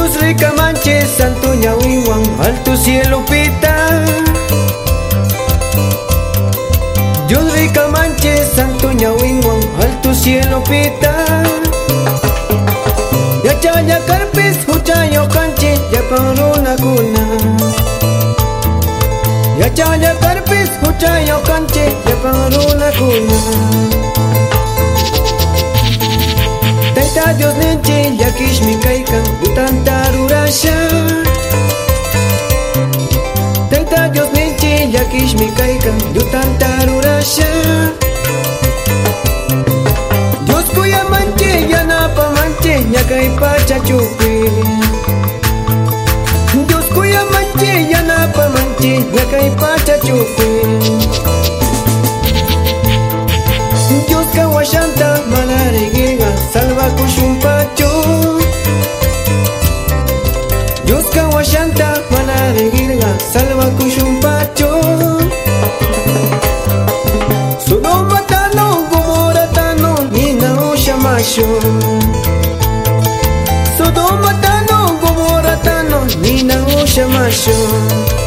Yus rica manche santo ñahuiwan alto cielo pita. Yus rica manche santo ñahuiwan alto cielo pita. Ya chaya carpes huchayo canche ya paruna kuna Ya chaya carpes huchayo canche ya paruna kuna Yakishmi kaykan tanta rurasha Tayta Dios ninchi yakishmi kaykan tanta rurasha Dios kuya manchi yanapa manchi ñakay pachachupi Dios kuya manchi yanapa manchi ñakay pachachupi Dios kawashanta manarigiga mucho. Sodo tano gobo ratano, nina osha masho.